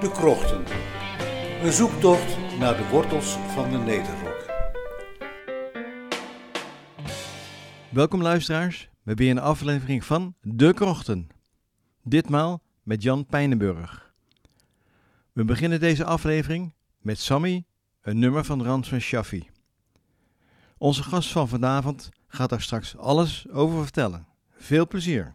De Krochten. Een zoektocht naar de wortels van de Nederrok. Welkom luisteraars bij weer een aflevering van De Krochten. Ditmaal met Jan Pijnenburg. We beginnen deze aflevering met Sammy, een nummer van Rans van Shaffi. Onze gast van vanavond gaat daar straks alles over vertellen. Veel plezier.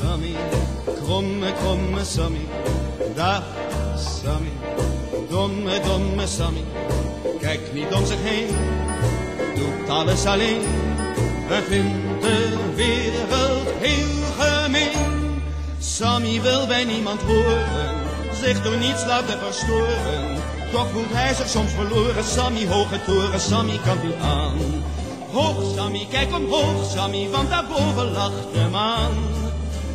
Sammy, kromme, kromme Sammy, dag Sammy, domme, domme Sammy. Kijk niet om zich heen, doet alles alleen. Hij vindt de wereld heel gemeen. Sammy wil bij niemand horen, zich door niets laten verstoren. Toch voelt hij zich soms verloren, Sammy, hoge toren, Sammy kan niet aan. Hoog, Sammy, kijk omhoog, Sammy, want daarboven lacht de maan.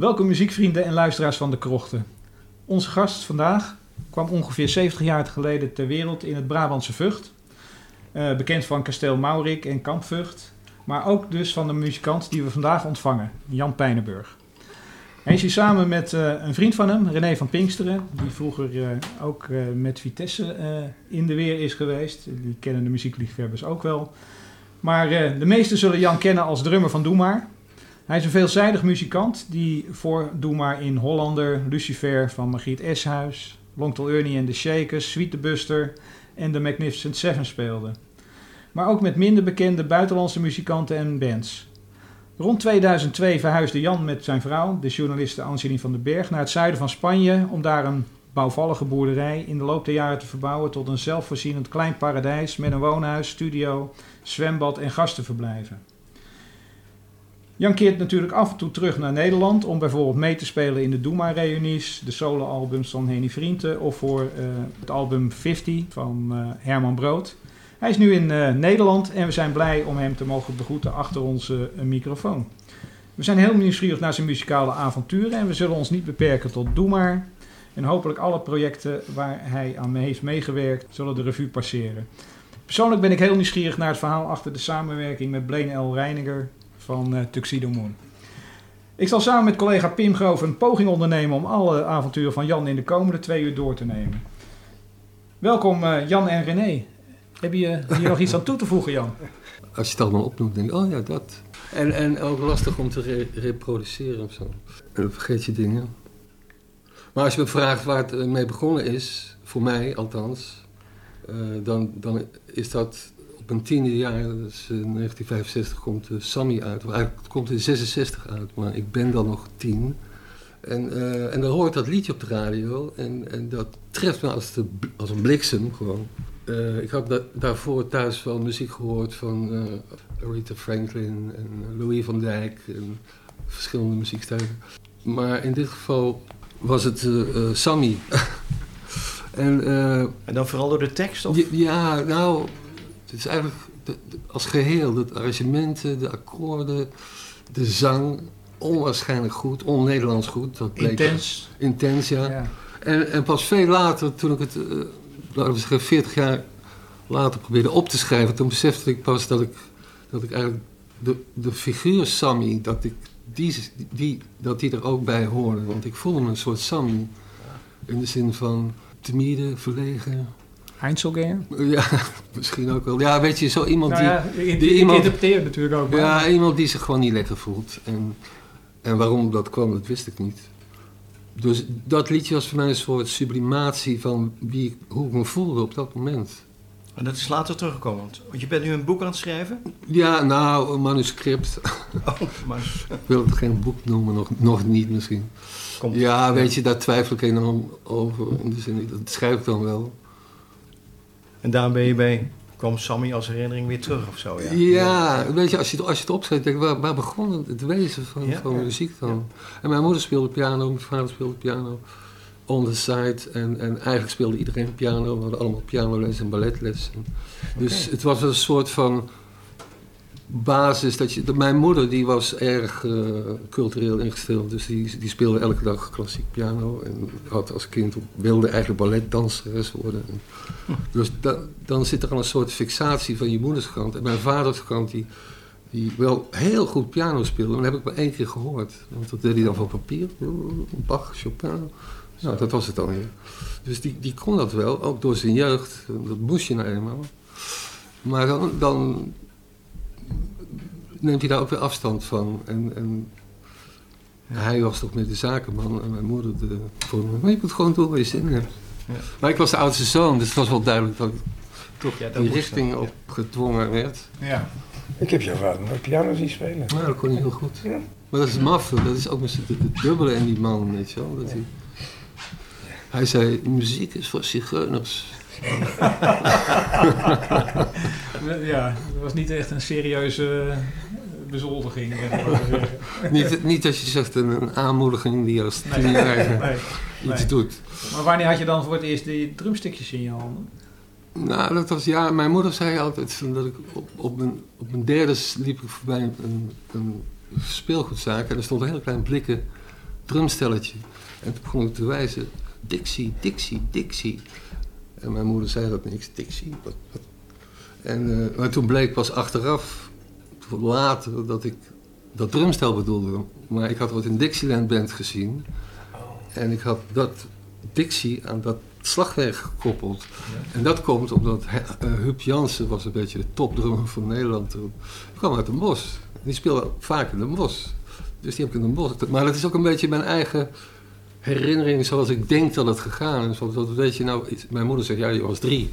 Welkom muziekvrienden en luisteraars van de Krochten. Onze gast vandaag kwam ongeveer 70 jaar geleden ter wereld in het Brabantse Vught. Eh, bekend van kasteel Maurik en Kamp Vught. Maar ook dus van de muzikant die we vandaag ontvangen, Jan Pijnenburg. Hij is hier samen met eh, een vriend van hem, René van Pinksteren. Die vroeger eh, ook met Vitesse in de weer is geweest. Die kennen de muziekliefhebbers ook wel. Maar de meesten zullen Jan kennen als drummer van Doe Maar. Hij is een veelzijdig muzikant die voor Doe Maar in Hollander, Lucifer van Margriet Eshuis, Tall Ernie en de Shakers, Sweet the Buster en de Magnificent Seven speelde. Maar ook met minder bekende buitenlandse muzikanten en bands. Rond 2002 verhuisde Jan met zijn vrouw, de journaliste Angeline van den Berg, naar het zuiden van Spanje om daar een bouwvallige boerderij in de loop der jaren te verbouwen tot een zelfvoorzienend klein paradijs met een woonhuis, studio, zwembad en gastenverblijven. Jan keert natuurlijk af en toe terug naar Nederland om bijvoorbeeld mee te spelen in de Doema-reunies, de soloalbums van Henny Vrienden of voor eh, het album 50 van eh, Herman Brood. Hij is nu in eh, Nederland en we zijn blij om hem te mogen begroeten achter onze microfoon. We zijn heel nieuwsgierig naar zijn muzikale avonturen en we zullen ons niet beperken tot Doe Maar. En hopelijk alle projecten waar hij aan heeft meegewerkt zullen de revue passeren. Persoonlijk ben ik heel nieuwsgierig naar het verhaal achter de samenwerking met Blaine L. Reiniger van eh, Tuxedo Moon. Ik zal samen met collega Pim Groof een poging ondernemen om alle avonturen van Jan in de komende twee uur door te nemen. Welkom eh, Jan en René. Heb je hier nog iets aan toe te voegen, Jan? Als je het allemaal opnoemt, denk ik, oh ja, dat. En, en ook lastig om te re- reproduceren of zo. En dan vergeet je dingen. Maar als je me vraagt waar het eh, mee begonnen is, voor mij althans, eh, dan, dan is dat een tiende jaar, dat is eh, 1965, komt uh, Sammy uit. Eigenlijk het komt in 66 uit, maar ik ben dan nog tien. En, eh, en dan hoor ik dat liedje op de radio en, en dat treft me als, de, als een bliksem gewoon. Eh, ik had da- daarvoor thuis wel muziek gehoord van eh Aretha Franklin en Louis van Dijk en verschillende muziekstijlen. Maar in dit geval was het eh, eh, Sammy. En, eh, En dan vooral door de tekst? Of? ja, nou, het is eigenlijk de- de- als geheel, de arrangementen, de akkoorden, de zang, onwaarschijnlijk goed, on-Nederlands goed. Dat bleek Intens. Intens, ja. Ja. En, en pas veel later, toen ik het, eh, laten we zeggen, 40 jaar later probeerde op te schrijven, toen besefte ik pas dat ik, dat ik eigenlijk de, de figuur Sammy, dat, ik die, die, dat die er ook bij hoorde. Want ik voelde me een soort Sammy. In de zin van timide, verlegen. Einzelganger. Ja, misschien ook wel. Ja, weet je, zo iemand Nou die... ja, die ik iemand- interpreteer natuurlijk ook. maar- Ja, iemand die zich gewoon niet lekker voelt. En, en waarom dat kwam, dat wist ik niet. Dus dat liedje was voor mij een soort sublimatie van wie, hoe ik me voelde op dat moment. En dat is later teruggekomen. Want je bent nu een boek aan het schrijven. Ja, nou, een manuscript. Oh, maar Ik wil het geen boek noemen, nog, nog niet misschien. komt Ja, weet je, daar twijfel ik enorm over. In de zin, dat schrijf ik dan wel. En daarom ben je bij, kwam Sammy als herinnering weer terug of zo. Ja, Ja, weet je, als je, als je het opschrijft, denk ik, waar, waar begon het, wezen van, Ja, van ja. muziek dan? En mijn moeder speelde piano, mijn vader speelde piano. On the side. En, en eigenlijk speelde iedereen piano. We hadden allemaal pianoles en balletles. En dus het was een soort van basis. Dat je, dat mijn moeder die was erg eh, cultureel ingesteld. Dus die, die speelde elke dag klassiek piano. En had als kind wilde eigenlijk balletdanseres worden. En dus da- dan zit er al een soort fixatie van je moeders kant. En mijn vaders kant die, die wel heel goed piano speelde. Maar dat heb ik maar één keer gehoord. Want dat deed hij dan van papier. Bach, Chopin. Nou, dat was het dan weer. Dus die, die kon dat wel, ook door zijn jeugd. Dat moest je nou eenmaal. Maar dan, dan neemt hij daar ook weer afstand van. En, en hij was toch met de zakenman en mijn moeder de vorm. Maar je moet gewoon doen waar je zin in hebt. Ja. Maar ik was de oudste zoon, dus het was wel duidelijk dat ik toch Ja, dat die moest richting op gedwongen werd. Ja. Ik heb jouw vader nooit piano zien spelen. Nou, dat kon hij heel goed. Ja. Maar dat is maf, dat is ook de, de dubbele in die man, weet je wel. Dat hij, hij zei, muziek is voor zigeuners. ja, het was niet echt een serieuze eh, bezoldiging. niet, niet dat je zegt een, een aanmoediging die als tienjarige Nee. iets nee. doet. Maar wanneer had je dan voor het eerst die drumstukjes in je handen? Nou, dat was, ja, mijn moeder zei altijd dat ik op, op, mijn, op mijn derde liep ik voorbij een, een speelgoedzaak en er stond een heel klein blikken drumstelletje. En toen begon ik te wijzen, Dixie, Dixie, Dixie. En mijn moeder zei dat niks, Dixie. Wat, wat? En, eh, maar toen bleek pas achteraf, later, dat ik dat drumstel bedoelde. Maar ik had wat in Dixieland Band gezien. En ik had dat Dixie aan dat slagwerk gekoppeld. En dat komt omdat uh, Huub Jansen was een beetje de topdrummer van Nederland toen. Kwam uit de Bos. Die speelde vaak in de Bos. Dus die heb ik in de Bos. Maar dat is ook een beetje mijn eigen herinnering zoals ik denk dat het gegaan is. Want dat weet je nou, mijn moeder zegt, ja, je was drie.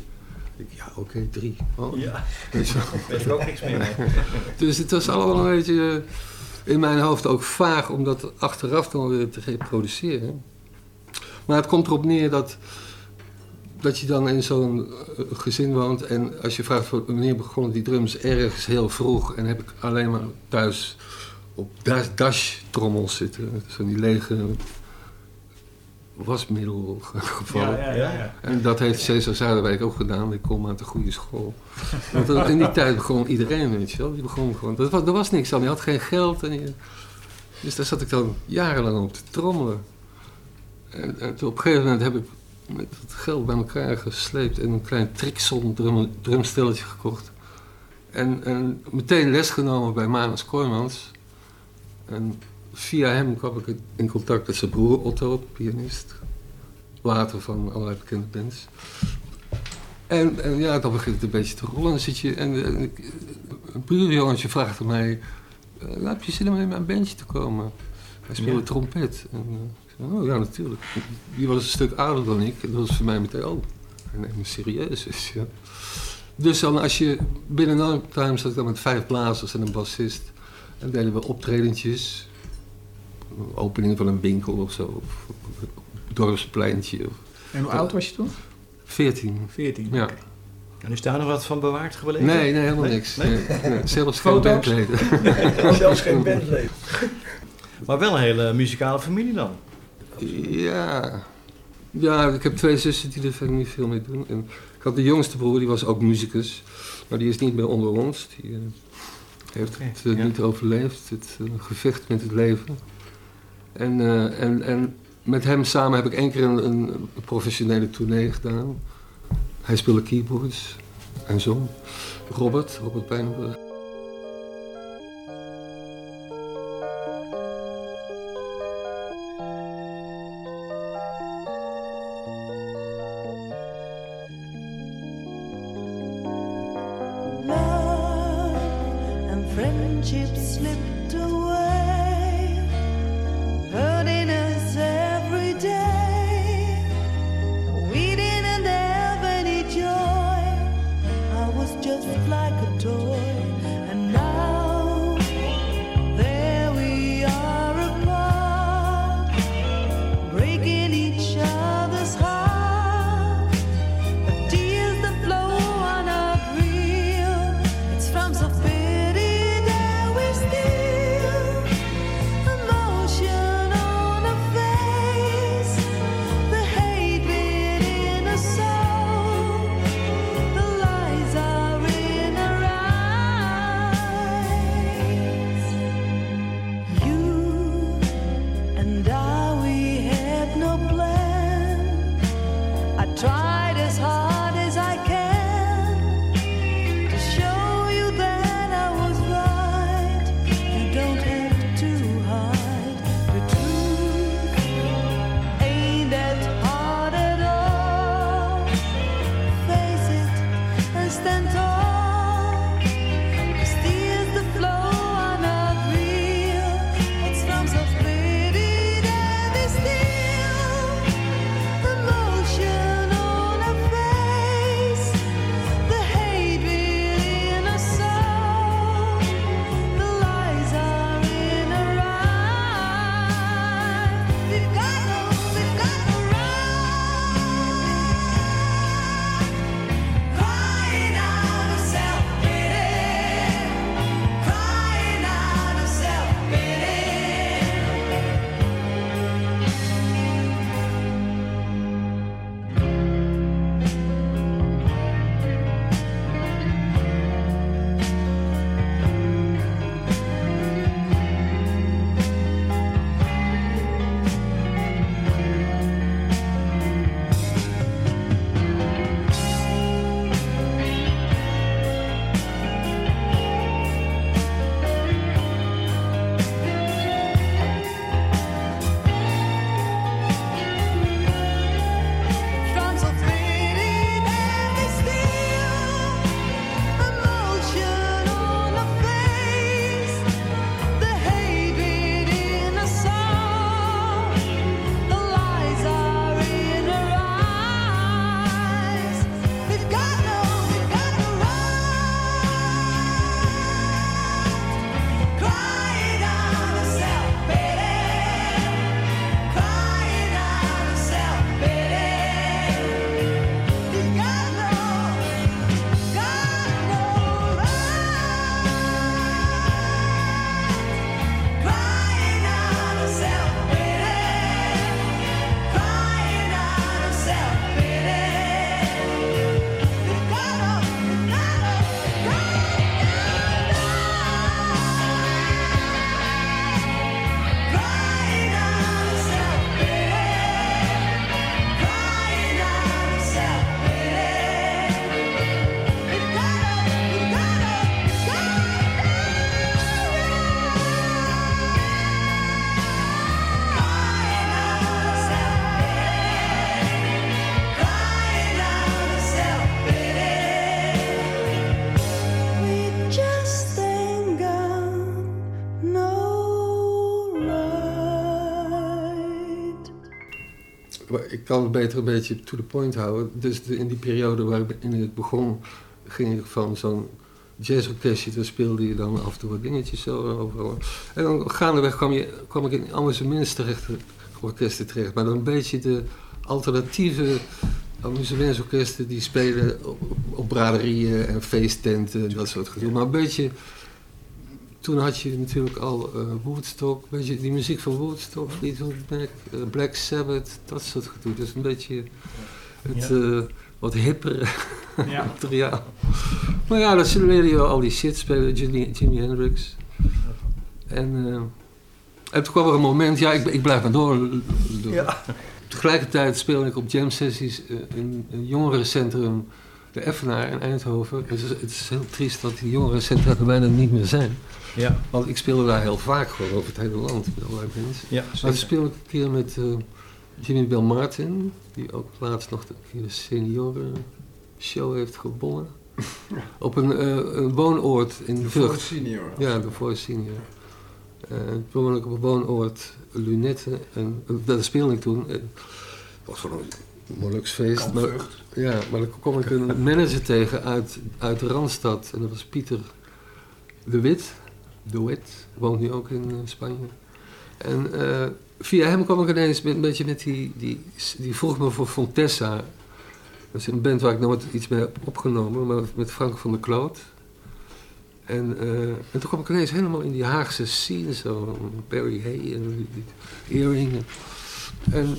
Ja, oké, drie. Oh, Ja, weet er ook niks meer mee. Dus het was allemaal een beetje eh, in mijn hoofd ook vaag om dat achteraf dan weer te reproduceren. Maar het komt erop neer dat, dat je dan in zo'n eh, gezin woont en als je vraagt voor- wanneer begonnen die drums ergens heel vroeg en heb ik alleen maar thuis op dash, dash trommels zitten, zo'n die lege wasmiddel gevallen. Ja, ja, ja. En dat heeft Cesar Zuiderwijk ook gedaan. Ik kom uit de goede school. Want dat- in die tijd begon iedereen, weet je wel. Die begon gewoon, er, was, er was niks aan. Je had geen geld. En je, dus daar zat ik dan jarenlang op te trommelen. En, op een gegeven moment heb ik met het geld bij elkaar gesleept... en een klein Trixon drum, drumstelletje gekocht. En, en meteen les genomen bij Manus Kooijmans. En via hem kwam ik in contact met zijn broer Otto, pianist later van allerlei bekende bands. En, en ja, dan begint het een beetje te rollen. Dan zit je, en, een buurjongetje vraagt aan mij... eh, heb je zin om in mijn bandje te komen? Hij speelde Ja. trompet. En, ik zei, oh ja, natuurlijk. Die was een stuk ouder dan ik. En dat was voor mij meteen, oh, hij neemt me serieus. Dus, ja. dus dan als je binnen no time zat ik dan met vijf blazers en een bassist. En deden we optredentjes opening van een winkel of zo. Of, een dorpspleintje. En hoe oud was je toen? Veertien. Veertien, ja. En is daar nog wat van bewaard gebleven? Nee, nee helemaal niks. Nee? Nee. Zelfs geen bandleden. Zelfs geen bandleden. Maar wel een hele muzikale familie dan? Ja. Ja, ik heb twee zussen die er verder niet veel mee doen. En ik had de jongste broer, die was ook muzikus. Maar die is niet meer onder ons. Die eh, heeft het eh, niet overleefd, het uh, gevecht met het leven. En, eh, en, en met hem samen heb ik één keer een, een professionele tournee gedaan. Hij speelde keyboards en zo. Robert, Robert Pijnenburg. ik kan het beter een beetje to the point houden. Dus de, in die periode waar ik in het begon, ging ik van zo'n jazzorkestje, daar speelde je dan af en toe wat dingetjes zo over. En dan gaandeweg kwam, je, kwam ik in amusements terecht, orkesten terecht. Maar dan een beetje de alternatieve amusementsorkesten die spelen op, braderieën en feesttenten en dat soort gedoe. Maar een beetje toen had je natuurlijk al eh, Woodstock, weet je, die muziek van Woodstock, Fleetwood Mac, eh, Black Sabbath, dat soort gedoe. Dus een beetje het eh, wat hippere Ja. materiaal. Maar ja, dat leerde je al die shit spelen, Jimi, Jimi Hendrix. En, en toen kwam er een moment, ja, ik, ik blijf maar door. door. Ja. Tegelijkertijd speelde ik op jam sessies in een jongerencentrum, de Effenaar in Eindhoven. Het is, het is heel triest dat die jongerencentra er bijna niet meer zijn. Ja, Want ik speelde daar heel vaak gewoon over het hele land met allerlei mensen. ja Maar toen speelde ik een keer met eh, Jimmy Bell Martin, die ook laatst nog de, de senioren show heeft gewonnen. Op een, eh, een woonoord in Vught. senior. Ja, de Voice Senior. Uh, toen woonde ik op een woonoord Lunette en uh, daar speelde ik toen. Het was gewoon een Molluksfeest. Maar, ja, maar dan kwam ik een manager tegen uit, uit Randstad en dat was Pieter de Wit. De Wit, woont nu ook in eh, Spanje. En eh, via hem kwam ik ineens met, een beetje met die, die, die vroeg me voor Fontessa. Dat is een band waar ik nooit iets mee heb opgenomen, maar met Frank van der Kloot. En, eh, en toen kwam ik ineens helemaal in die Haagse scene, zo Barry Hay en Earring. En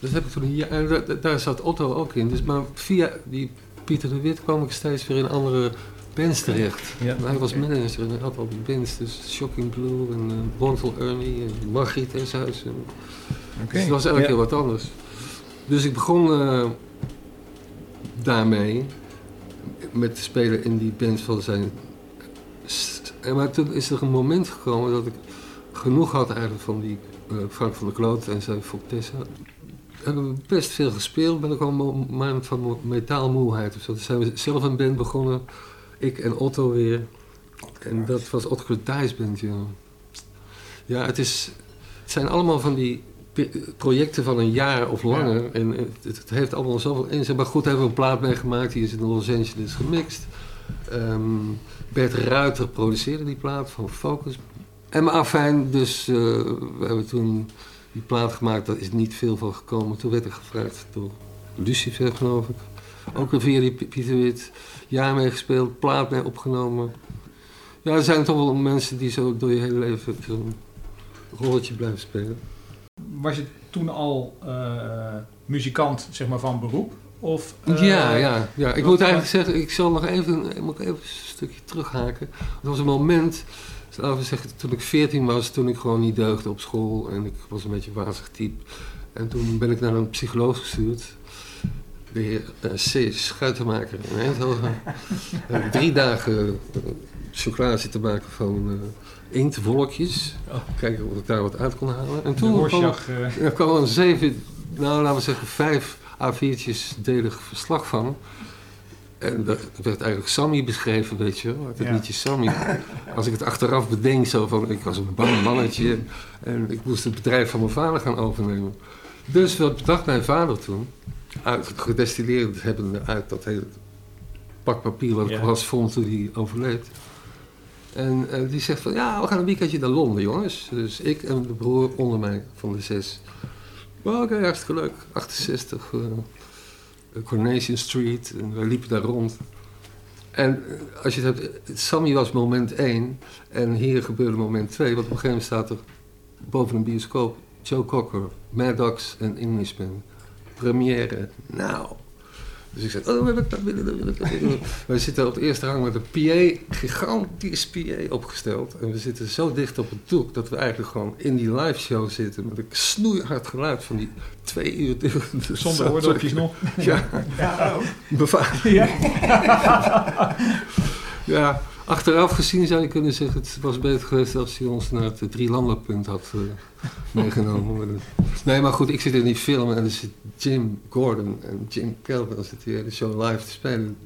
dat heb ik toen hier, en daar, daar zat Otto ook in. Dus, maar via die Pieter de Wit kwam ik steeds weer in andere bands terecht. Ja. Hij was manager en hij had al die bands, dus Shocking Blue en uh, Ernie en Margriet Eshuis. En, Oké. dus het was eigenlijk Ja. heel wat anders. Dus ik begon eh, daarmee met te spelen in die bands van zijn. Maar toen is er een moment gekomen dat ik genoeg had eigenlijk van die eh, Frank van der Kloot en zijn Fortessa. Hebben best veel gespeeld, ben ik al een moment van mo- metaalmoeheid of zo. Toen zijn we zelf een band begonnen, ik en Otto weer. En dat was Otto Dice Band, ja. Ja, het, is, het zijn allemaal van die projecten van een jaar of langer. En het, het heeft allemaal zoveel inzet. Maar goed, hebben we een plaat meegemaakt. Die is in Los Angeles gemixt. Ehm, Bert Ruiter produceerde die plaat van Focus. En maar afijn, dus eh, we hebben toen die plaat gemaakt. Daar is niet veel van gekomen. Toen werd ik gevraagd door Lucifer, geloof ik. Ook die P- Pieter Wit. Jaar mee gespeeld, plaat mee opgenomen. Ja, er zijn toch wel mensen die zo door je hele leven zo'n rolletje blijven spelen. Was je toen al eh, muzikant zeg maar, van beroep? Of, eh, ja, ja, ja. Ik moet eigenlijk zeggen, ik zal nog even, ik moet even een stukje terughaken. Er was een moment, laten we zeggen, toen ik 14 was, toen ik gewoon niet deugde op school en ik was een beetje een wazig type. En toen ben ik naar een psycholoog gestuurd, de heer eh, C. Schuitenmaker in Eindhoven. Hebben drie dagen uh, chocolade zitten maken van uh, inktwolkjes. Kijken of ik daar wat uit kon halen. En toen kwam, eh, er kwam een zeven, nou laten we zeggen vijf A4'tjes delig verslag van. En dat werd eigenlijk Sammy beschreven, weet je wel. Het Ja. liedje Sammy. Als ik het achteraf bedenk, zo van, ik was een bang mannetje. En ik moest het bedrijf van mijn vader gaan overnemen. Dus wat bedacht mijn vader toen? Uit, gedestilleerd hebbende uit dat hele pak papier wat ik Ja. was vond toen hij overleed. En eh, die zegt van, ja, we gaan een weekendje naar Londen, jongens. Dus ik en de broer onder mij van de zes. Well, Oké, hartstikke leuk. 68, eh, Coronation Street. En wij liepen daar rond. En eh, als je het hebt, Sammy was moment 1 en hier gebeurde moment 2. Want op een gegeven moment staat er boven een bioscoop Joe Cocker, Mad Dogs en Englishman. Première. Nou. Dus ik zei, oh, wil ik dat willen, dat wil ik dat. Wij zitten op de eerste rang met een PA, gigantisch PA opgesteld. En we zitten zo dicht op het doek dat we eigenlijk gewoon in die live show zitten. Met een snoeihard geluid van die twee uur zonder oordopjes nog. Ja, Ja, beva- Ja. ja, achteraf gezien zou je kunnen zeggen... het was beter geweest als hij ons naar het drielandenpunt had eh, meegenomen. Nee, maar goed, ik zit in die film en er zit Jim Gordon en Jim Kelvin... zitten die hele show live te spelen.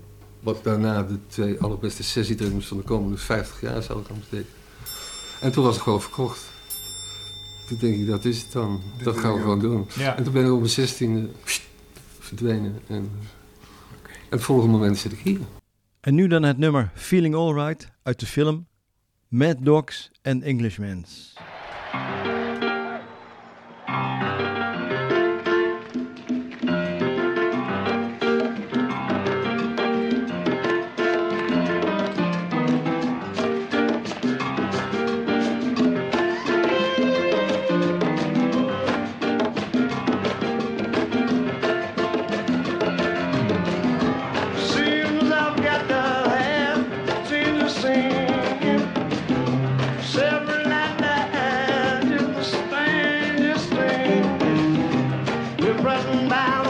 Wat daarna de twee allerbeste sessiedrummers van de komende 50 jaar zou gaan betekenen. En toen was het gewoon verkocht. Toen denk ik, dat is het dan. Dit dat gaan we ik gewoon doen. Ja. En toen ben ik op mijn 16 verdwenen. En, en het volgende moment zit ik hier. En nu dan het nummer Feeling Alright uit de film Mad Dogs and Englishmen. present bound.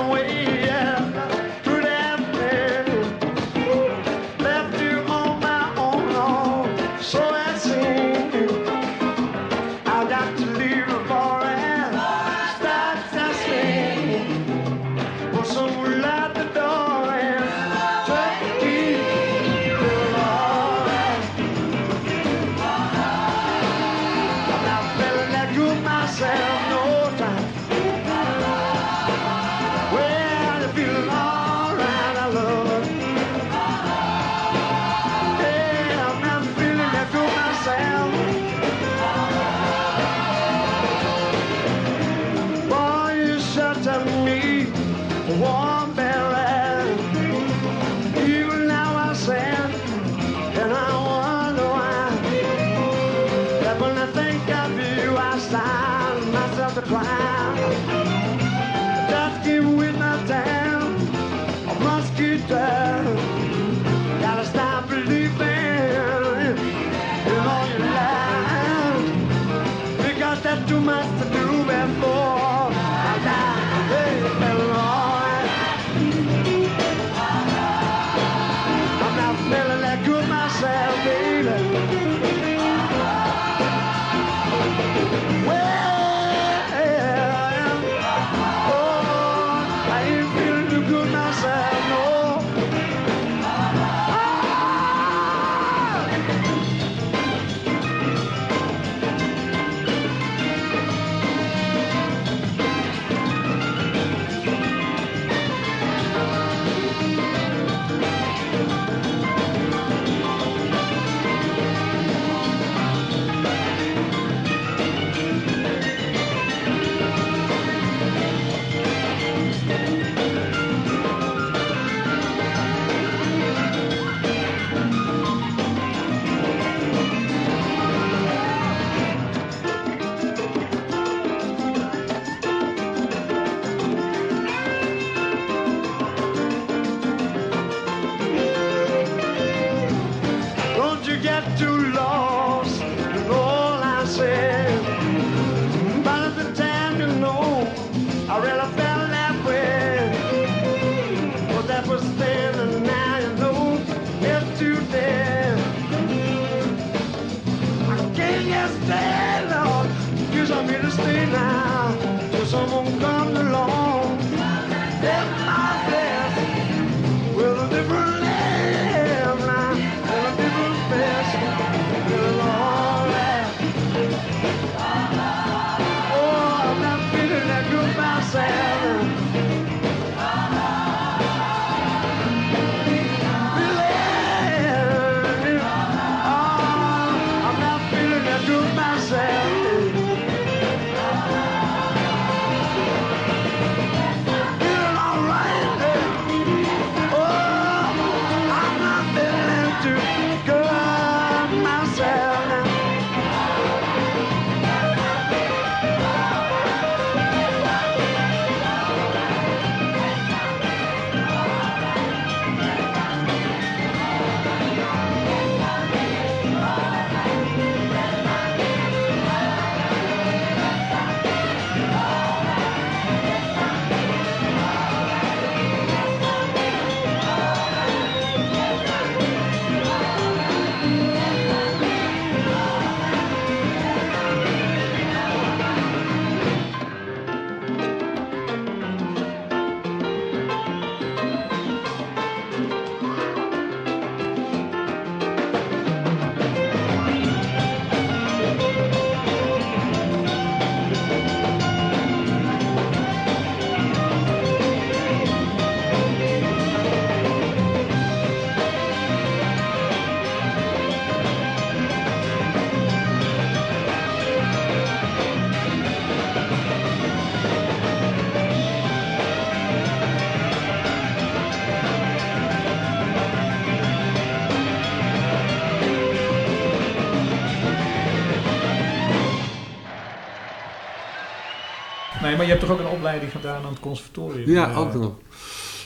je hebt toch ook een opleiding gedaan aan het conservatorium? Ja, ook nog.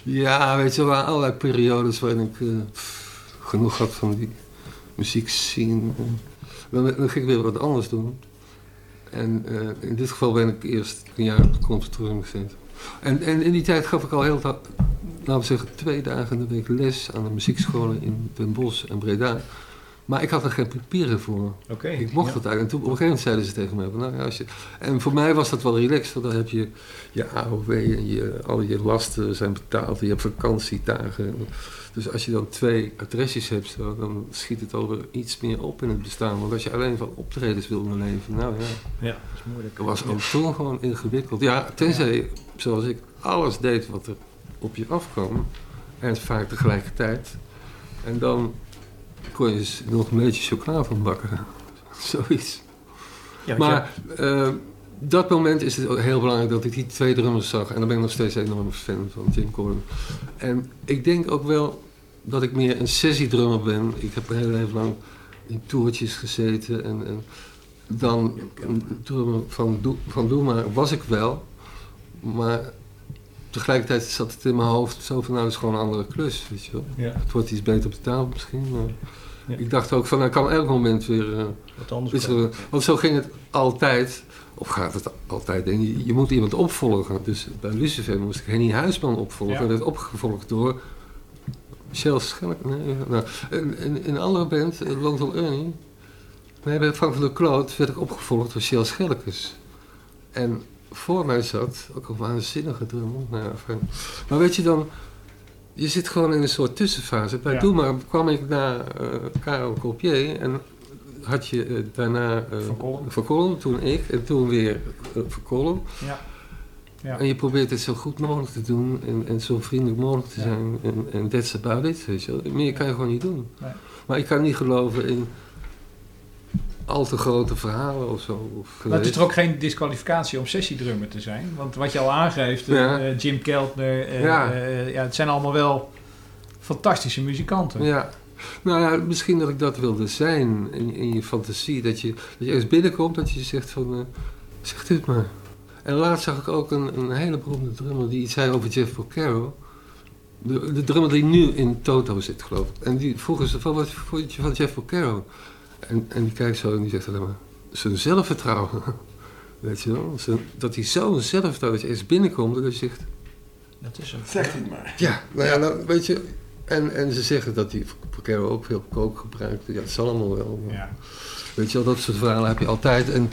Ja, weet je, wel, allerlei periodes waarin ik eh, genoeg had van die muziek zien. Dan, dan, ging ik weer wat anders doen. En eh, in dit geval ben ik eerst een jaar op het conservatorium gezeten. En, en, in die tijd gaf ik al heel, laten we zeggen, twee dagen in de week les aan de muziekscholen in Den Bosch en Breda. Maar ik had er geen papieren voor. Ik mocht dat eigenlijk. En toen op een gegeven moment zeiden ze tegen mij: van, nou, ja, als je... En voor mij was dat wel relaxed, want dan heb je je AOW en je, al je lasten zijn betaald. En je hebt vakantiedagen. Dus als je dan twee adresjes hebt, zo, dan schiet het alweer iets meer op in het bestaan. Want als je alleen van optredens wil leven, nou ja, Ja, dat is moeilijk. dat was ook toen gewoon ingewikkeld. Ja, tenzij, zoals ik, alles deed wat er op je afkwam. En vaak tegelijkertijd. En dan kon je dus nog een beetje chocola van bakken. Zoiets. Ja, Maar eh, dat moment is het heel belangrijk dat ik die twee drummers zag. En daar ben ik nog steeds een enorme fan van, Jim Collin. En ik denk ook wel dat ik meer een sessiedrummer ben. Ik heb een heel leven lang in toertjes gezeten. En, en dan een drummer van, van Doe Maar was ik wel. Maar tegelijkertijd zat het in mijn hoofd zo van nou, dat is gewoon een andere klus, weet je wel. ja, Het wordt iets beter betaald misschien, maar... Ja. Ik dacht ook van, nou, kan elk moment weer... eh, wat anders. Want zo ging het altijd, of gaat het altijd, denk je, je moet iemand opvolgen. Dus bij Lucifer moest ik Henny Huisman opvolgen. Ja. En dat werd opgevolgd door Michel Schelk. Nee, nou, in, een andere band, eh, Lontel Ernie, we hebben Frank van der Kloot, werd ik opgevolgd door Michel Schelkes. En voor mij zat, ook een waanzinnige drummer. Nou maar weet je dan, je zit gewoon in een soort tussenfase. Bij Ja. Doe maar kwam ik na eh Karel Copier en had je eh, daarna eh, Van Kolm. Van Kolm, toen ik en toen weer eh, Van Kolm. Ja. Ja. En je probeert het zo goed mogelijk te doen en, en zo vriendelijk mogelijk te zijn. En, en that's about it, weet je wel. Meer kan je gewoon niet doen. Nee. Maar ik kan niet geloven in al te grote verhalen of zo. Of Maar het is toch ook geen disqualificatie om sessiedrummer te zijn? Want wat je al aangeeft, eh, Ja. eh, Jim Keltner, eh, Ja. ja, het zijn allemaal wel fantastische muzikanten. Ja. Nou ja, misschien dat ik dat wilde zijn in, in je fantasie. Dat je, dat je ergens binnenkomt dat je zegt van, zeg dit maar. En laatst zag ik ook een, een hele beroemde drummer die iets zei over Jeff Porcaro. De, de drummer die nu in Toto zit, geloof ik. En die vroegen ze van, wat vond je van Jeff Porcaro? En, en die kijkt zo en die zegt alleen maar, zijn zelfvertrouwen. Weet je wel? Zijn- dat hij zo'n zelfvertrouwen, dat je eens binnenkomt en dat je zegt, Dat is hem. Zeg het maar. ja, nou ja, nou, weet je. En, en ze zeggen dat die Porcaro ook veel kook gebruikt. Ja, dat zal allemaal wel. maar- Ja. Weet je wel, dat soort verhalen heb je altijd. En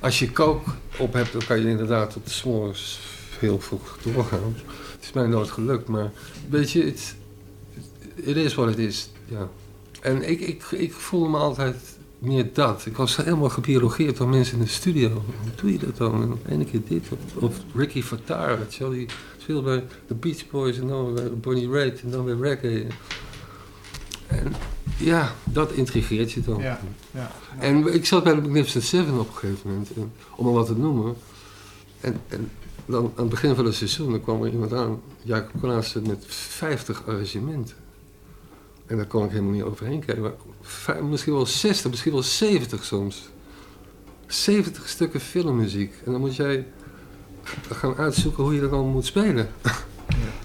als je kook op hebt, dan kan je inderdaad tot de s'morgens heel vroeg doorgaan. Het is mij nooit gelukt, maar weet je, het it is wat het is. Ja. En ik, ik, ik voelde me altijd meer dat. Ik was helemaal gebiologeerd door mensen in de studio. Hoe doe je dat dan? En ene keer dit. Of, of Ricky Fattar, weet je wel, die speelde bij de Beach Boys en dan bij Bonnie Raitt en dan weer reggae. En ja, dat intrigeert je dan. Ja, ja. En ik zat bij de Magnificent Seven op een gegeven moment, en, om maar wat te noemen. En, en dan aan het begin van het seizoen dan kwam er iemand aan, Jacob Klaassen, met 50 arrangementen. En daar kon ik helemaal niet overheen kijken. Misschien wel 60, misschien wel 70 soms. 70 stukken filmmuziek. En dan moet jij gaan uitzoeken hoe je dat dan moet spelen.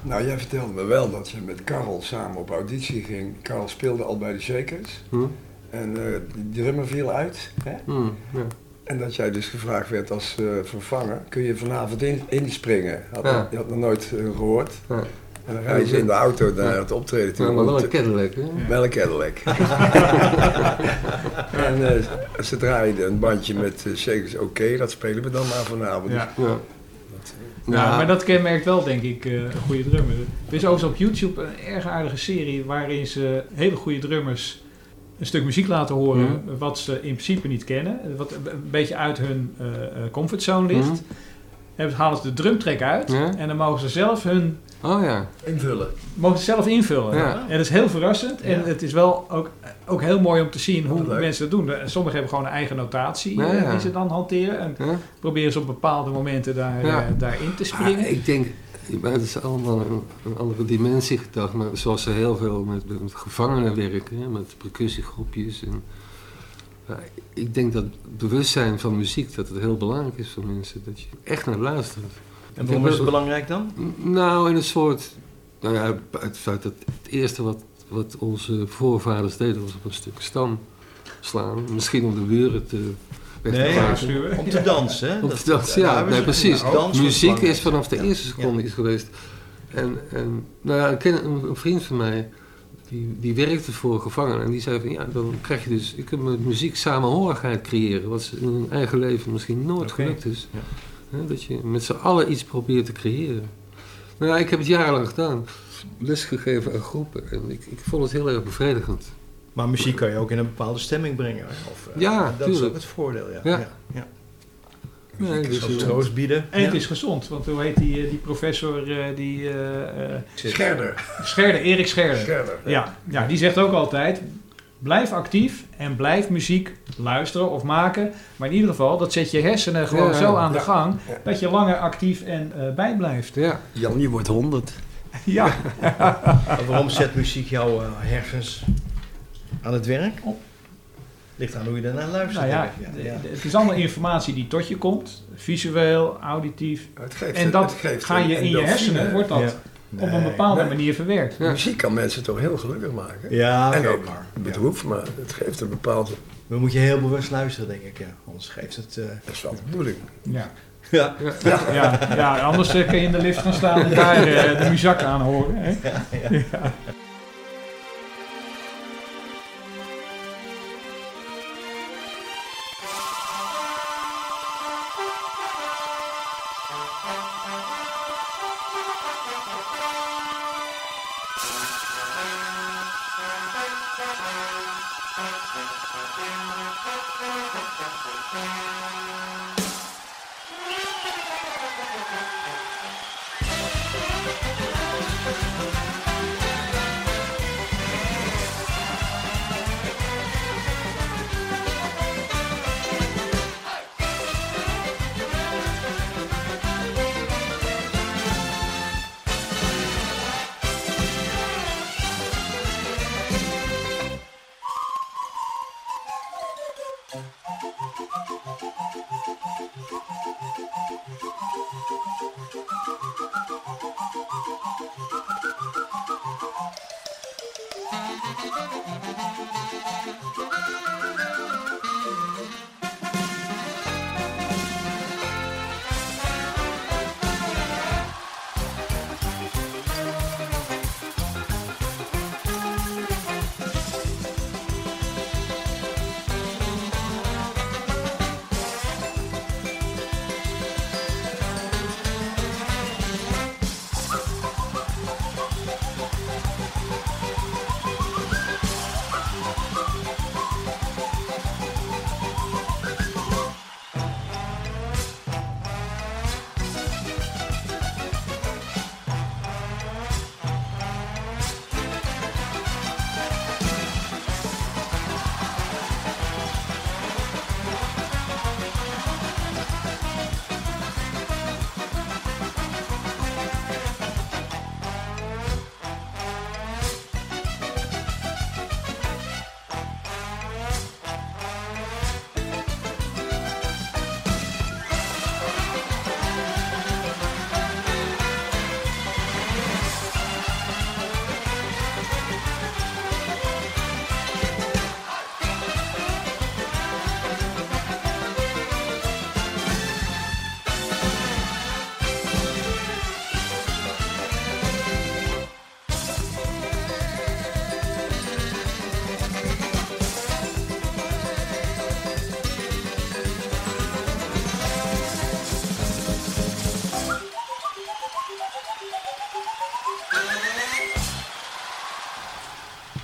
Nou, jij vertelde me wel dat je met Karel samen op auditie ging. Karel speelde al bij de Shakers. Hm? En eh die drummer viel uit. Hè? Hm, ja. En dat jij dus gevraagd werd als eh, vervanger. Kun je vanavond in, inspringen? Had, Ja. Je had nog nooit eh, gehoord. Ja. En dan rij je in de auto naar Ja. het optreden toe. Maar, maar wel een Cadillac, hè? Wel een Cadillac. en eh, ze draaiden een bandje met eh, Shakers Oké, dat spelen we dan maar vanavond. Ja. Ja. Ja, maar dat kenmerkt wel, denk ik, eh, een goede drummer. Er is overigens op YouTube een erg aardige serie waarin ze hele goede drummers een stuk muziek laten horen wat ze in principe niet kennen. Wat een beetje uit hun eh, eh, comfortzone ligt. Halen ze de drumtrack uit Ja. en dan mogen ze zelf hun Oh ja. Invullen. mogen ze zelf invullen. Ja. En dat is heel verrassend. En het is wel ook, ook heel mooi om te zien hoe leuk. mensen dat doen. Sommigen hebben gewoon een eigen notatie Ja, eh, ja. die ze dan hanteren. En Ja. proberen ze op bepaalde momenten daar, Ja. eh, daarin te springen. Ah, ik denk, het is allemaal een, een andere dimensie gedacht. Maar zoals ze heel veel met, met gevangenen werken, hè, met percussiegroepjes. En, ja, ik denk dat het bewustzijn van muziek, dat het heel belangrijk is voor mensen. Dat je echt naar luistert. En waarom is het belangrijk dan? Nou, in een soort... Nou ja, het feit dat het eerste wat, wat onze voorvaders deden was op een stuk stam slaan. Misschien om de buren te weg Nee, te ja, maken. sturen. Om te dansen, hè? Om Dat- te dansen, ja, nee, ze- precies. Muziek is vanaf de Ja, eerste seconde ja. iets geweest. En, en nou ja, ik ken een, een vriend van mij, die, die werkte voor gevangenen. En die zei van, ja, dan krijg je dus... Je kunt met muziek samenhorigheid creëren. Wat in hun eigen leven misschien nooit gelukt is. Ja. Dat je met z'n allen iets probeert te creëren. Nou ja, ik heb het jarenlang gedaan. Lesgegeven aan groepen. En ik, ik vond het heel erg bevredigend. Maar muziek kan je ook in een bepaalde stemming brengen. Of, eh, Ja, dat is ook het voordeel, ja. Ja. ja. Nee, dus, troost bieden. En het is gezond, want hoe heet die, eh, die professor, eh, die eh, Scherder. Scherder, Erik Scherder. Scherder. Ja, ja, die zegt ook altijd, blijf actief en blijf muziek luisteren of maken. Maar in ieder geval, dat zet je hersenen gewoon Ja, zo aan de gang, ja. dat je langer actief en eh bijblijft. ja. Jan, je wordt 100. Ja, waarom zet muziek jouw hersens aan het werk? Op. Ligt aan hoe je daarnaar luistert. nou ja, ik. ja, ja. het is allemaal informatie die tot je komt, visueel, auditief. Het geeft, En dat het geeft ga je een in je hersenen, wordt dat Ja. op een bepaalde nee. manier verwerkt. Ja. Muziek kan mensen toch heel gelukkig maken. Ja, en oké, ook maar- bedroefd, maar het geeft een bepaalde... Dan moet je heel bewust luisteren, denk ik. Ja. Anders geeft het... eh, Dat is wel de bedoeling. Ja, ja. ja, ja anders eh, kun je in de lift gaan staan en daar eh, de muzak aan horen. Hè? Ja.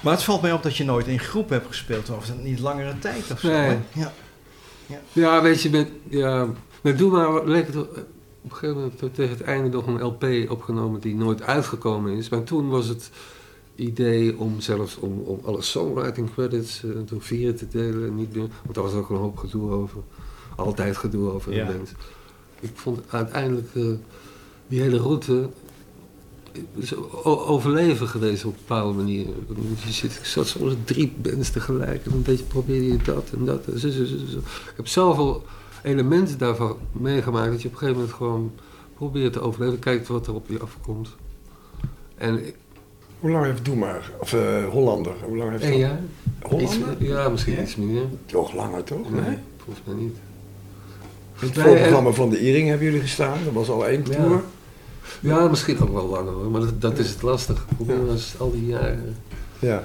Maar het valt mij op dat je nooit in groep hebt gespeeld. Of is het niet langere tijd of zo? Nee. hè? Ja. Ja, weet je, met, ja, met Doe maar leek het op een gegeven moment tot tegen het einde nog een LP opgenomen die nooit uitgekomen is. Maar toen was het idee om zelfs om, om alle songwriting credits uh, door vieren te delen. en Niet meer, want daar was ook een hoop gedoe over. Altijd gedoe over Ja. Ik vond uiteindelijk eh, die hele route overleven geweest op een bepaalde manier. Je zit, ik zat soms drie bands tegelijk en een beetje probeerde je dat en dat. En zo, zo. Ik heb zoveel elementen daarvan meegemaakt dat je op een gegeven moment gewoon probeert te overleven. Kijkt wat er op je afkomt. En ik- Hoe lang heeft Doe maar? Of eh, Hollander? Hoe lang heeft dat? jaar? Iets, ja, misschien Ja. iets meer. Toch langer, toch? Nee, volgens mij niet. Het Wij- voorprogramma van de Iring hebben jullie gestaan. Dat was al één Ja. tour. Ja, misschien ook wel langer hoor, maar dat, dat is het lastig. Hoe was al die jaren? Ja.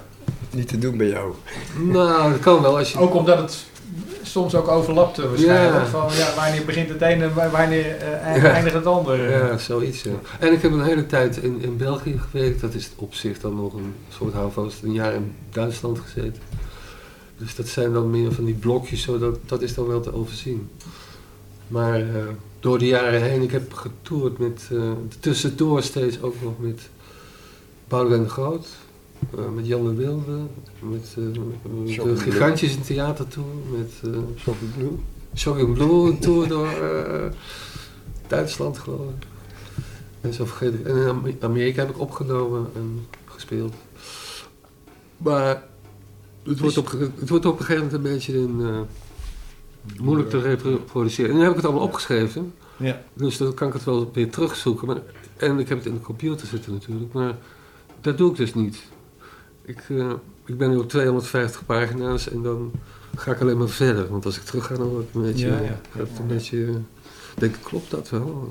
Niet te doen bij jou. Nou, dat kan wel als je... Ook omdat het soms ook overlapte waarschijnlijk. Ja. Van, ja, wanneer begint het ene en wa- wanneer eh, eindigt het andere. Ja, zoiets. Ja. En ik heb een hele tijd in, in België gewerkt. Dat is op zich dan nog een soort houvast. Een jaar in Duitsland gezeten. Dus dat zijn dan meer van die blokjes, zo dat, dat is dan wel te overzien. Maar eh, door de jaren heen, ik heb getoerd met, eh, tussendoor steeds ook nog met Boudewijn de Groot. eh, met Jan de Wilde, met de Gigantjes in theatertour, met uh, Shocking Blue. Shocking Blue, een tour door Duitsland geloof ik. En zo vergeet ik. En in Am- Amerika heb ik opgenomen en gespeeld. Maar het wordt op, ge- het wordt op een gegeven moment een beetje een, moeilijk te reproduceren. En nu heb ik het allemaal opgeschreven. Ja. Dus dan kan ik het wel weer terugzoeken. Maar, en ik heb het in de computer zitten natuurlijk. Maar dat doe ik dus niet. Ik, eh, ik ben nu op 250 pagina's en dan ga ik alleen maar verder. Want als ik terug ga, dan word ik een beetje... Ja, ja. gaat het een beetje denk ik, klopt dat wel?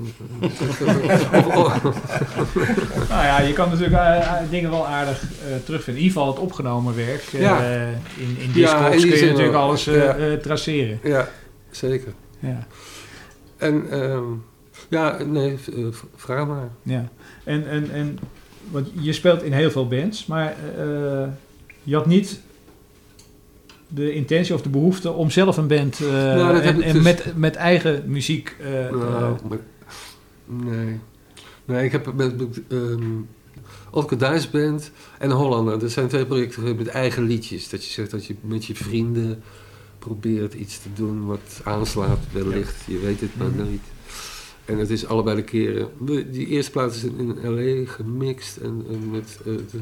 Nou ja, je kan natuurlijk eh, eh, dingen wel aardig eh, terugvinden. In ieder geval het opgenomen werk. Ja. in, in Ja, Discogs kun je natuurlijk wel. alles traceren. ja, zeker. Ja. En ehm, ja, nee, vraag maar. Ja, en, en, en want je speelt in heel veel bands, maar je had niet de intentie of de behoefte om zelf een band Nou, heb en, dus- met, met eigen muziek. eh, Nou, maar- nee. Nee, ik heb met, met ehm Duits Band en Hollander. Dat zijn twee projecten met eigen liedjes. Dat je zegt dat je met je vrienden probeert iets te doen wat aanslaat wellicht. Je weet het maar Mhm. nooit. En het is allebei de keren. Die eerste plaat is in, L.A. gemixt. En, en met, eh, de,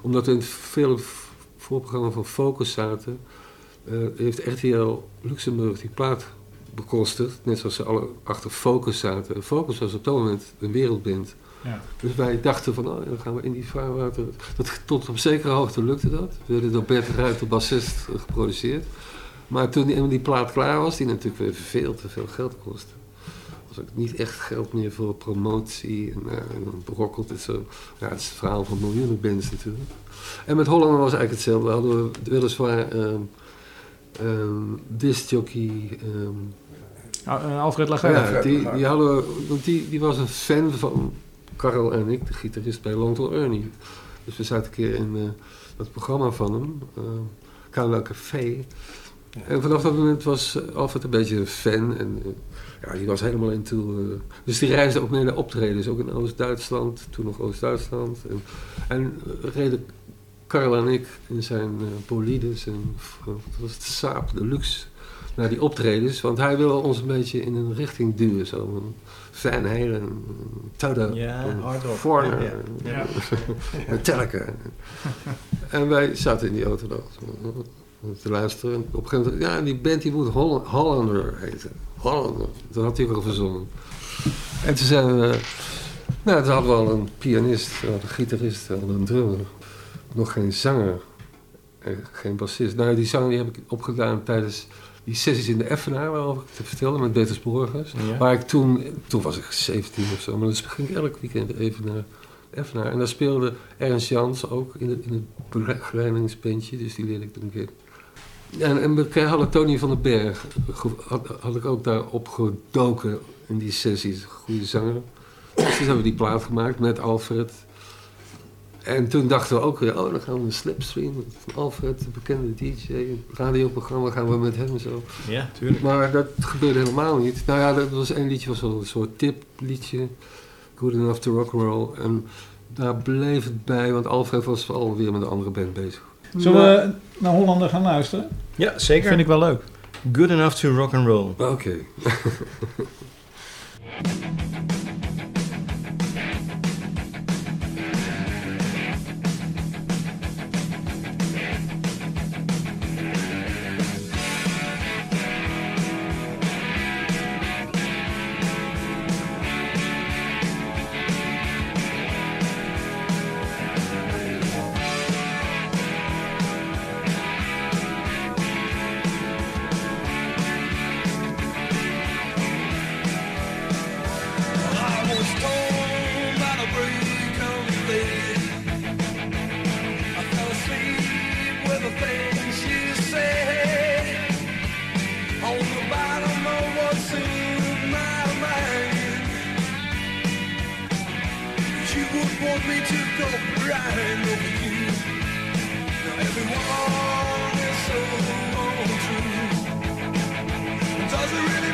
omdat we in het vele v- voorprogramma van Focus zaten... eh, heeft RTL Luxemburg die plaat bekostigd. Net zoals ze alle achter Focus zaten. Focus was op dat moment een wereldband. ja. Dus wij dachten van, oh, dan gaan we in die vaarwater... Dat, tot op zekere hoogte lukte dat. We werden door Bert Ruiter, bassist, geproduceerd. Maar toen die, die plaat klaar was, die natuurlijk weer veel te veel geld kostte... was ook niet echt geld meer voor promotie. En, eh, en dan brokkelt het zo. Ja, het is het verhaal van miljoenen bands natuurlijk. En met Hollander was eigenlijk hetzelfde. We hadden we weliswaar... ehm ehm discjockey... ehm, Al- eh, Alfred Lagarde. ja, die, die, hadden, want die, die was een fan van Karel en ik, de gitarist bij Long Tall Ernie. Dus we zaten een keer in eh, dat programma van hem, uh, Canada Café. En vanaf dat moment was Alfred een beetje een fan. En ja, die was helemaal into... eh, dus die reisde ook mee naar optredens, ook in Oost-Duitsland, toen nog Oost-Duitsland. En, en reden Karel en ik in zijn eh bolides en eh, wat was het Saab Deluxe naar die optredens. Want hij wil ons een beetje in een richting duwen. Zo een Van Halen, een Toto, Ja. Foreigner, Ja, ja. Ja. Metallica. en wij zaten in die auto te luisteren. En op een gegeven moment, ja, die band die moet Holl- Hollander heten. Hollander. Dat had hij wel verzonnen. En toen zijn we... Nou, toen hadden we al een pianist, een gitarist, een drummer. Nog geen zanger. En geen bassist. Nou, die zanger die heb ik opgedaan tijdens die sessies in de Effenaar, waarover ik te vertellen, met Betes Borgers. Ja. Waar ik toen, toen was ik 17 of zo, maar dus ging ik elk weekend even naar Effenaar. En daar speelde Ernst Jans ook in het, in het begeleidingsbandje, dus die leerde ik toen keer. En, en we hadden Tony van den Berg, had, had ik ook daarop gedoken in die sessies, goede zanger. Dus toen hebben we die plaat gemaakt met Alfred. En toen dachten we ook weer, oh, dan gaan we een slipstream van Alfred, de bekende DJ, een radioprogramma, gaan we met hem zo. Ja, tuurlijk. Maar dat gebeurde helemaal niet. Nou ja, dat was één liedje, was wel een soort tipliedje. Good Enough to Rock and Roll. En daar bleef het bij, want Alfred was alweer met een andere band bezig. Zullen we naar Hollander gaan luisteren? Ja, zeker. Vind ik wel leuk. Good enough to rock and roll. Oké. want me to go right over you. Now everyone is so untrue. Does it really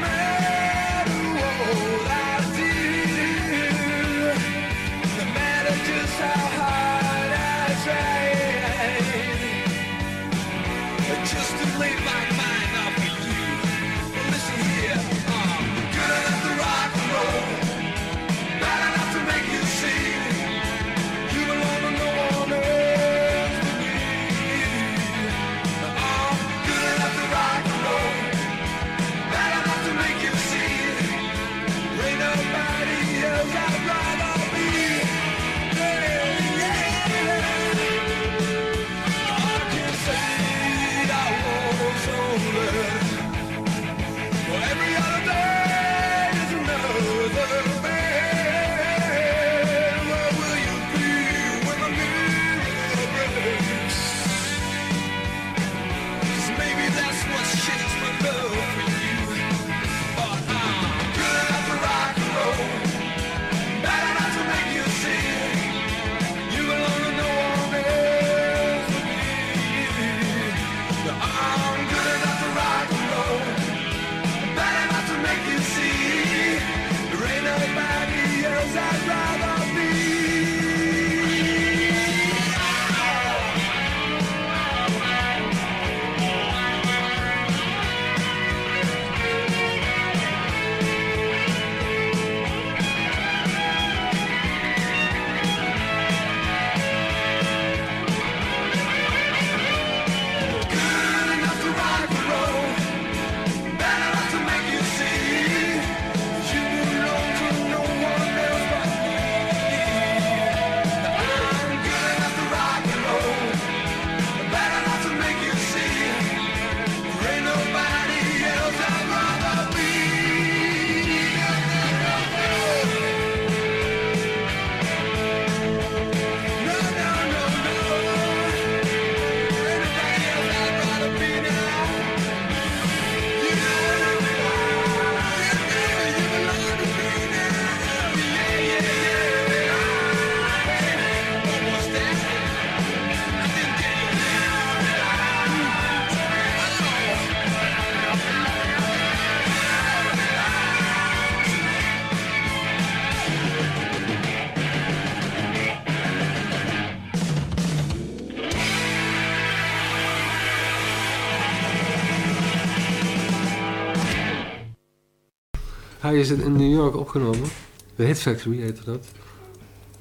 Is in New York opgenomen. De Hit Factory heette dat.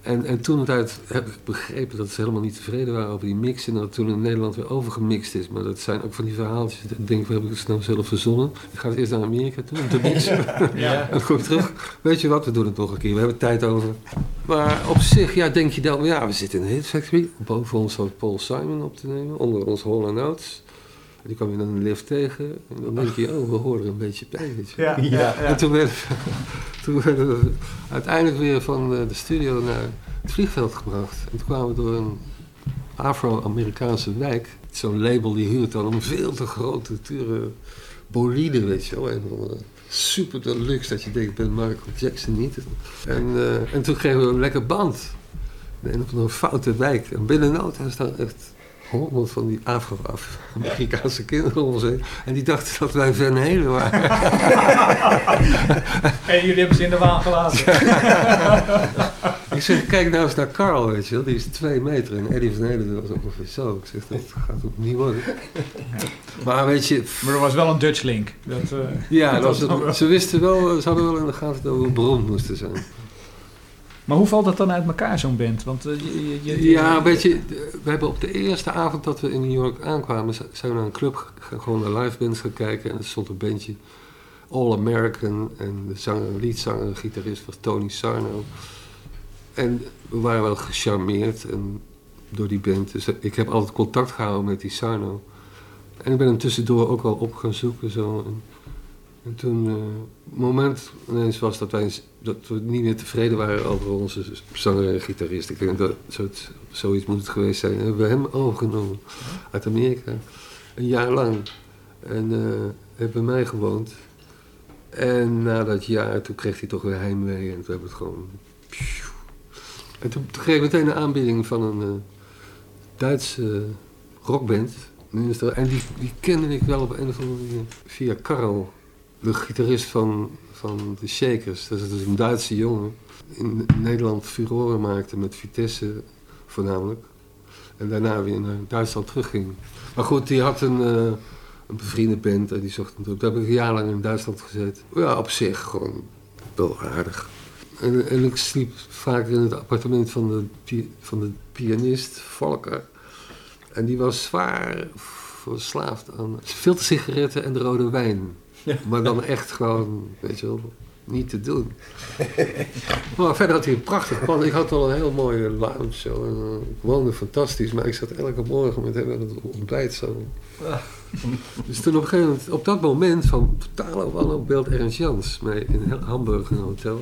En, en toen het uit heb ik begrepen dat ze helemaal niet tevreden waren over die mix. En dat het toen in Nederland weer overgemixt is. Maar dat zijn ook van die verhaaltjes. Ik denk, we hebben het snel zelf verzonnen. Ik ga het eerst naar Amerika toe om te mixen. Ja. En dan kom ik terug. Weet je wat, we doen het nog een keer. We hebben tijd over. Maar op zich, ja, denk je dan... Ja, we zitten in de Hit Factory. Boven ons had Paul Simon op te nemen. Onder ons Hall Notes. Die kwam je dan in de lift tegen. En dan denk je, oh, we horen een beetje bij. Weet je. Ja, ja, ja. En toen werden, we, toen werden we uiteindelijk weer van de, de studio naar het vliegveld gebracht. En toen kwamen we door een Afro-Amerikaanse wijk. Zo'n label die huurt dan een veel te grote, dure bolide, weet je wel. En dan, eh, super deluxe dat je denkt, ik ben Michael Jackson niet. En, eh, en toen kregen we een lekker band. In een of andere foute wijk. En binnen no time staan echt honderd van die Afro-Amerikaanse kinderen om ons heen. En die dachten dat wij Van Halen waren. En jullie hebben ze in de waan gelaten. Ik zeg, kijk nou eens naar Carl, weet je wel. Die is twee meter en Eddie van Halen was ongeveer zo. Ik zeg, dat gaat ook niet worden. Maar weet je... Maar er was wel een Dutch link. Dat, eh, Ja, dat was ze wisten wel, ze hadden wel in de gaten dat we beroemd moesten zijn. Maar hoe valt dat dan uit elkaar, zo'n band? Want eh, je, je, Ja, we hebben op de eerste avond dat we in New York aankwamen, zijn we naar een club gewoon naar live bands gaan kijken. En er stond een bandje All American en de zanger, leadzanger gitarist was Tony Sarno. En we waren wel gecharmeerd en, door die band. Dus ik heb altijd contact gehouden met die Sarno. En ik ben hem tussendoor ook wel op gaan zoeken. Zo. En, en toen, eh, het moment ineens was dat, wij, dat we niet meer tevreden waren over onze zanger en gitarist. Ik denk dat zoiets, zoiets moet het geweest zijn. En hebben we hem overgenomen uit Amerika. Een jaar lang. En eh heeft bij mij gewoond. En na dat jaar, toen kreeg hij toch weer heimwee. En toen hebben we het gewoon... En toen, kreeg ik meteen een aanbieding van een eh, Duitse rockband. En die, die kende ik wel op een of andere manier via Karel, de gitarist van, van de Shakers. Dat is dus een Duitse jongen. In Nederland furoren maakte met Vitesse voornamelijk. En daarna weer naar Duitsland terugging. Maar goed, die had een, eh, een bevriende band en die zocht hem. Daar heb ik een jaar lang in Duitsland gezeten. Ja, op zich gewoon wel aardig. En, en ik sliep vaak in het appartement van de, van de pianist, Volker. En die was zwaar verslaafd aan filtersigaretten en de rode wijn. Maar dan echt gewoon, weet je wel, niet te doen. maar verder had hij een prachtig plan. Ik had al een heel mooie lounge zo. En, eh, ik woonde fantastisch, maar ik zat elke morgen met hem aan het ontbijt zo. Dus toen op een gegeven moment, op dat moment van totale wanhoop, Ernst Jans mij in Hamburg in een hotel.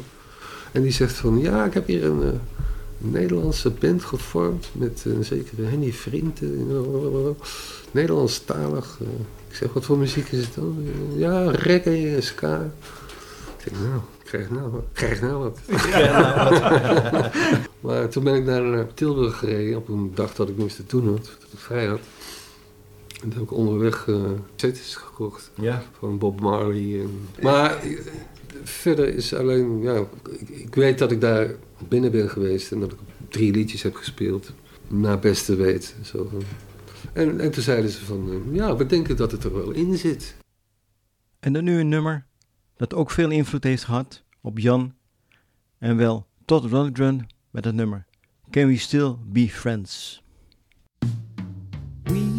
En die zegt van, ja, ik heb hier een, eh, Nederlandse band gevormd met een zekere Henny Vrienden. Nederlandstalig. eh. Ik zeg, wat voor muziek is het dan? Ja, reggae en ska. Ik denk, nou, krijg nou, wat- krijg nou wat. maar toen ben ik naar eh, Tilburg gereden op een dag dat ik niks te doen had, dat ik vrij had. En toen heb ik onderweg CD's gekocht Ja. van Bob Marley. En... Maar eh, verder is alleen, ja, ik, ik weet dat ik daar binnen ben geweest en dat ik drie liedjes heb gespeeld. Naar beste weet. Zo. En, en toen zeiden ze van, eh, ja, we denken dat het er wel in zit. En dan nu een nummer dat ook veel invloed heeft gehad op Jan en wel Todd Rundgren met het nummer Can We Still Be Friends? We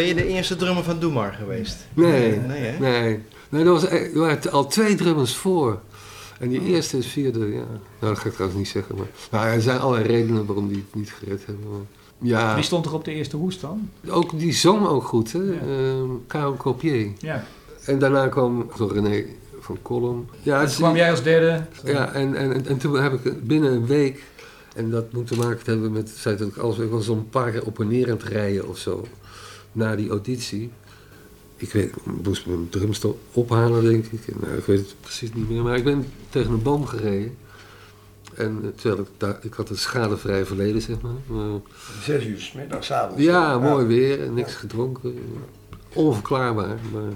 Ben je de eerste drummer van Doe Maar geweest? Nee, Nee, hè? nee. nee er, was, er waren al twee drummers voor. En die eerste is vierde, ja. Nou, dat ga ik trouwens niet zeggen. Maar nou, er zijn allerlei redenen waarom die het niet gered hebben. Maar, ja, Wie stond er op de eerste hoes dan? ook, die zong ook goed, hè. Ja. Ehm, Karel Copier. Ja. En daarna kwam René van Kolm. Ja, is- kwam jij als derde? Ja, en, en, en toen heb ik binnen een week, en dat moet te maken hebben met dat ik alles, ik was een paar keer op en neer aan het rijden of zo, na die auditie. Ik weet, ik moest mijn drumstel ophalen, denk ik. En, nou, ik weet het precies niet meer, maar ik ben tegen een boom gereden. En eh, terwijl ik daar, ik had een schadevrij verleden, zeg maar. maar Zes uur 's middags, avonds. ja, mooi weer en niks gedronken. Onverklaarbaar, maar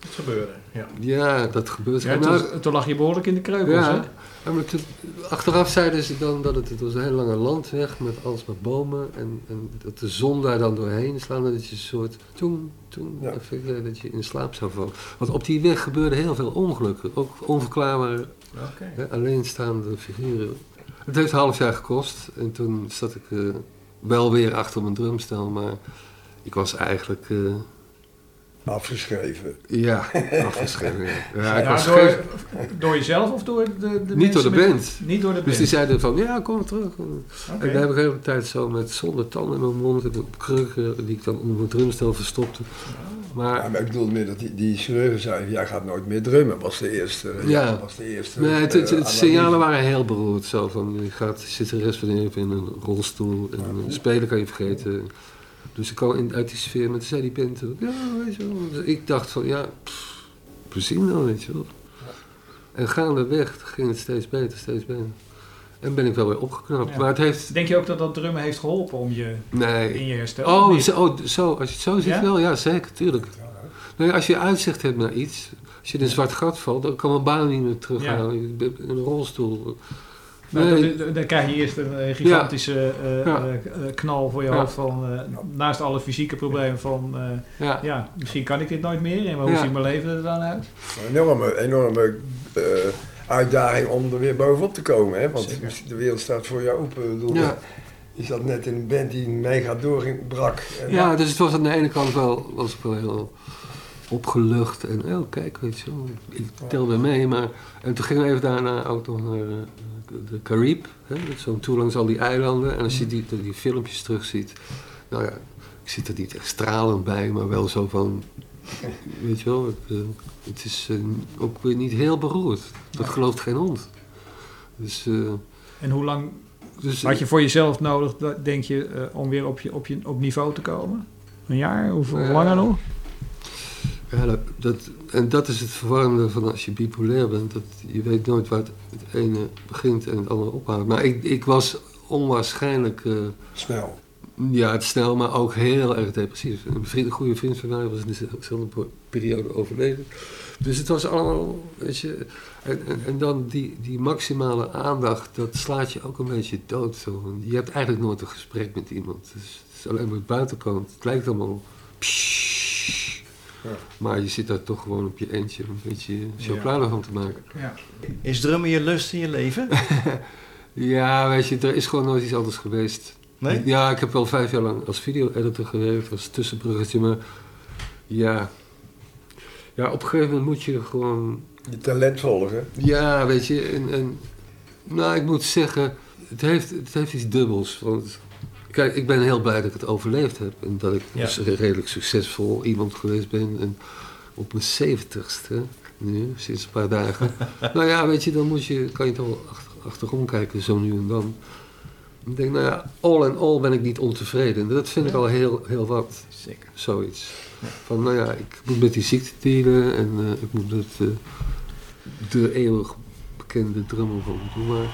Het gebeurde, ja. ja, dat gebeurt. Ja, Nou, toen, toen lag je behoorlijk in de kreukels, hè? Ja, ja, maar toen- achteraf zeiden ze dan dat het, het was een heel lange landweg met alles met bomen en, en dat de zon daar dan doorheen slaande dat je een soort toen, toen Ja. effect, eh, dat je in slaap zou vallen. Want op die weg gebeurden heel veel ongelukken, ook onverklaarbare, Oké. hè, alleenstaande figuren. Het heeft een half jaar gekost en toen zat ik eh, wel weer achter mijn drumstel, maar ik was eigenlijk, eh, Afgeschreven. ja, afgeschreven. Ja, ja ik Ja, was door, door jezelf of door de, de Niet door de met- band. Niet door de Dus band. die zeiden van, ja, kom terug. Oké. En daar heb ik de hele tijd zo met zonder tanden in mijn mond en op krukken die ik dan onder mijn drumstel verstopte. Ja, Maar ik bedoel meer dat die, die chirurgen zeiden, jij gaat nooit meer drummen, was de eerste. Ja. was de eerste nee, het, het, eh, het signalen waren heel beroerd. Zo van, je, gaat, je zit de rest van je leven in een rolstoel en eh, spelen kan je vergeten. Dus ik kwam in, uit die sfeer met die band, ja, weet je wel. Dus ik dacht van, ja, pff, plezier dan, weet je wel. En gaandeweg ging het steeds beter, steeds beter. En ben ik wel weer opgeknapt. Ja. Maar het heeft, Denk je ook dat dat drummen heeft geholpen om je nee, in je herstel? Oh, zo, oh, zo, als je het zo ziet Ja? wel, ja zeker, tuurlijk. Nee, als je uitzicht hebt naar iets, als je in een zwart gat valt, dan kan mijn baan niet meer terughalen. In een rolstoel. Nee, dan, dan krijg je eerst een eh, gigantische eh, Ja. eh, knal voor je Ja. hoofd van, eh, naast alle fysieke problemen van, eh, ja. ja, misschien kan ik dit nooit meer en hoe Ja. ziet mijn leven er dan uit? Een enorme, enorme eh, uitdaging om er weer bovenop te komen. Hè? Want Zeker. de wereld staat voor je open. Ik bedoel, Ja. Je zat net in een band die mega doorbrak. En ja, dus het was aan de ene kant wel, was ik wel heel opgelucht. En oh, kijk, weet je wel, ik telde mee. Maar, en toen gingen we even daarna ook nog naar eh, de met Zo'n tour langs al die eilanden. En als je die, die filmpjes terugziet, nou ja, ik zit er niet echt stralend bij, maar wel zo van, weet je wel, het, eh, het is eh, ook weer niet heel beroerd. Dat gelooft geen hond. Dus, eh, En hoe lang dus had je voor jezelf nodig, denk je, om weer op, je, op, je, op niveau te komen? Een jaar? Hoeveel Ja. langer nog? Ja, dat, en dat is het verwarrende van als je bipolair bent. Dat je weet nooit waar het, het ene begint en het andere ophoudt. Maar ik, ik was onwaarschijnlijk, eh, Snel. ja, het snel, maar ook heel erg depressief. Een, vriend, een goede vriend van mij was in dezelfde periode overleden. Dus het was allemaal, weet je... En, en, en dan die, die maximale aandacht, dat slaat je ook een beetje dood. Zo. Je hebt eigenlijk nooit een gesprek met iemand. Dus het is alleen maar het buitenkant. Het lijkt allemaal... Ja. Maar je zit daar toch gewoon op je eentje een beetje chocolade van te maken. Ja. Is drummen je lust in je leven? Ja, weet je, er is gewoon nooit iets anders geweest. Nee? Ja, ik heb wel vijf jaar lang als video-editor gewerkt, als tussenbruggetje, maar ja. Ja, op een gegeven moment moet je gewoon Je talent volgen. Ja, weet je, en, en nou, ik moet zeggen, het heeft, het heeft iets dubbels. Want kijk, ik ben heel blij dat ik het overleefd heb en dat ik Ja. dus redelijk succesvol iemand geweest ben. En op mijn zeventigste, nu, sinds een paar dagen. nou ja, weet je, dan moet je, kan je toch wel achter, achterom kijken, zo nu en dan. Ik denk, nou ja, all in all ben ik niet ontevreden. En dat vind ik al heel, heel wat, Zeker. zoiets. Van, nou ja, ik moet met die ziekte dealen en eh, ik moet met eh, de eeuwig bekende drummer van Doe maar.